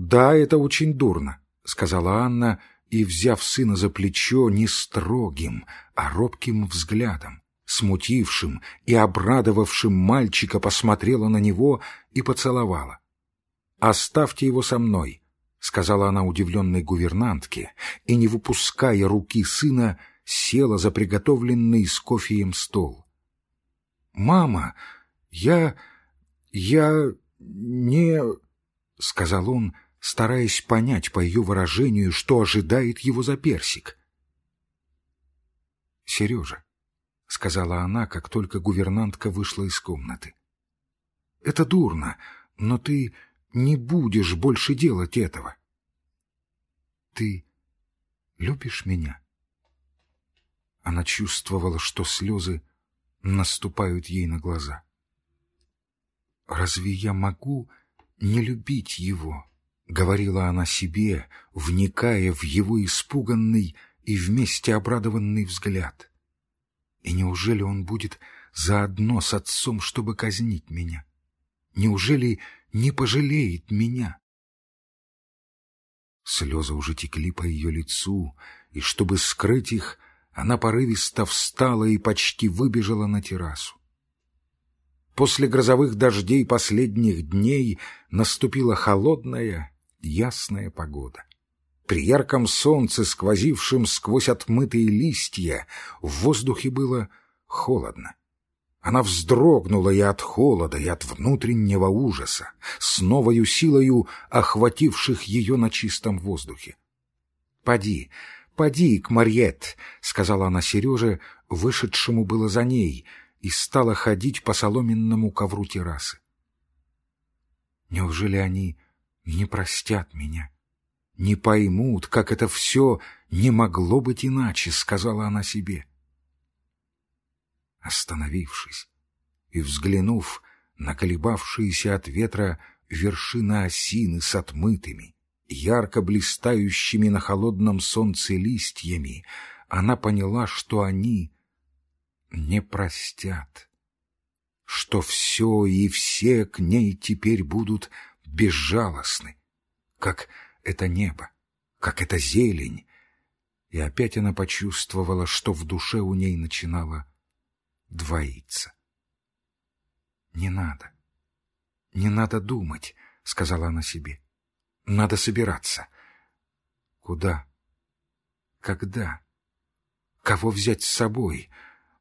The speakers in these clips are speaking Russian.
«Да, это очень дурно», — сказала Анна, и, взяв сына за плечо не строгим, а робким взглядом, смутившим и обрадовавшим мальчика, посмотрела на него и поцеловала. «Оставьте его со мной», — сказала она удивленной гувернантке, и, не выпуская руки сына, села за приготовленный с кофеем стол. «Мама, я... я... не...» — сказал он, стараясь понять по ее выражению, что ожидает его за персик. «Сережа», — сказала она, как только гувернантка вышла из комнаты, — «это дурно, но ты не будешь больше делать этого. Ты любишь меня?» Она чувствовала, что слезы наступают ей на глаза. «Разве я могу не любить его?» — говорила она себе, вникая в его испуганный и вместе обрадованный взгляд. «И неужели он будет заодно с отцом, чтобы казнить меня? Неужели не пожалеет меня?» Слезы уже текли по ее лицу, и, чтобы скрыть их, она порывисто встала и почти выбежала на террасу. После грозовых дождей последних дней наступила холодная, ясная погода. При ярком солнце, сквозившем сквозь отмытые листья, в воздухе было холодно. Она вздрогнула и от холода, и от внутреннего ужаса, с новою силою охвативших ее на чистом воздухе. «Поди, поди к Марьет», — сказала она Сереже, вышедшему было за ней, и стала ходить по соломенному ковру террасы. Неужели они не простят меня? Не поймут, как это все не могло быть иначе, — сказала она себе. Остановившись и взглянув на колебавшиеся от ветра вершины осины с отмытыми, ярко блистающими на холодном солнце листьями, она поняла, что они не простят, что все и все к ней теперь будут безжалостны, как это небо, как это зелень, и опять она почувствовала, что в душе у ней начинало двоиться. «Не надо, не надо думать», — сказала она себе. «Надо собираться». «Куда? Когда? Кого взять с собой?»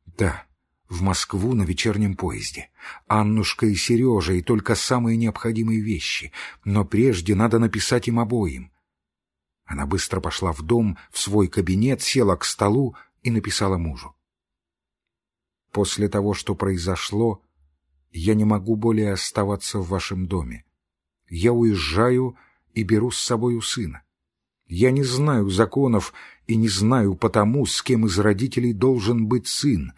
«Да, в Москву на вечернем поезде. Аннушка и Сережа, и только самые необходимые вещи. Но прежде надо написать им обоим». Она быстро пошла в дом, в свой кабинет, села к столу и написала мужу. После того, что произошло, я не могу более оставаться в вашем доме. Я уезжаю и беру с собой сына. Я не знаю законов и не знаю потому, с кем из родителей должен быть сын,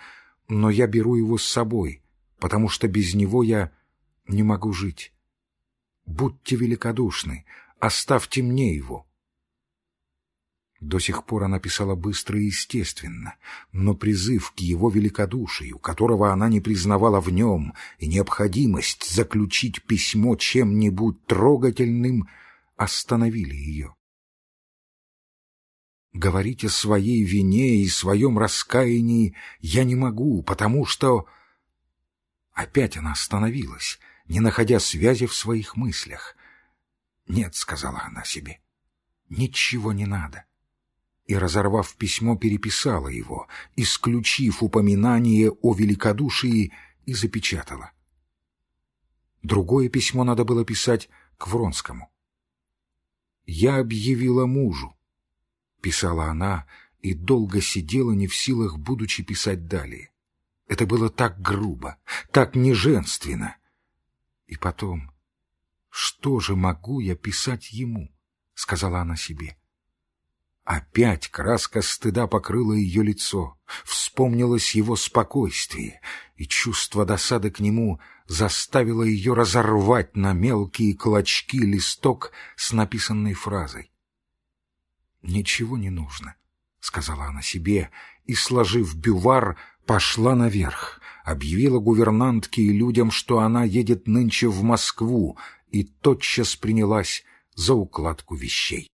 но я беру его с собой, потому что без него я не могу жить. Будьте великодушны, оставьте мне его. До сих пор она писала быстро и естественно, но призыв к его великодушию, которого она не признавала в нем, и необходимость заключить письмо чем-нибудь трогательным остановили ее. Говорить о своей вине и своем раскаянии я не могу, потому что... Опять она остановилась, не находя связи в своих мыслях. «Нет», — сказала она себе, — «ничего не надо» и, разорвав письмо, переписала его, исключив упоминание о великодушии, и запечатала. Другое письмо надо было писать к Вронскому. «Я объявила мужу», — писала она, и долго сидела не в силах, будучи писать далее. Это было так грубо, так неженственно. И потом, что же могу я писать ему, — сказала она себе. Опять краска стыда покрыла ее лицо, вспомнилось его спокойствие, и чувство досады к нему заставило ее разорвать на мелкие клочки листок с написанной фразой. «Ничего не нужно», — сказала она себе, и, сложив бювар, пошла наверх, объявила гувернантке и людям, что она едет нынче в Москву, и тотчас принялась за укладку вещей.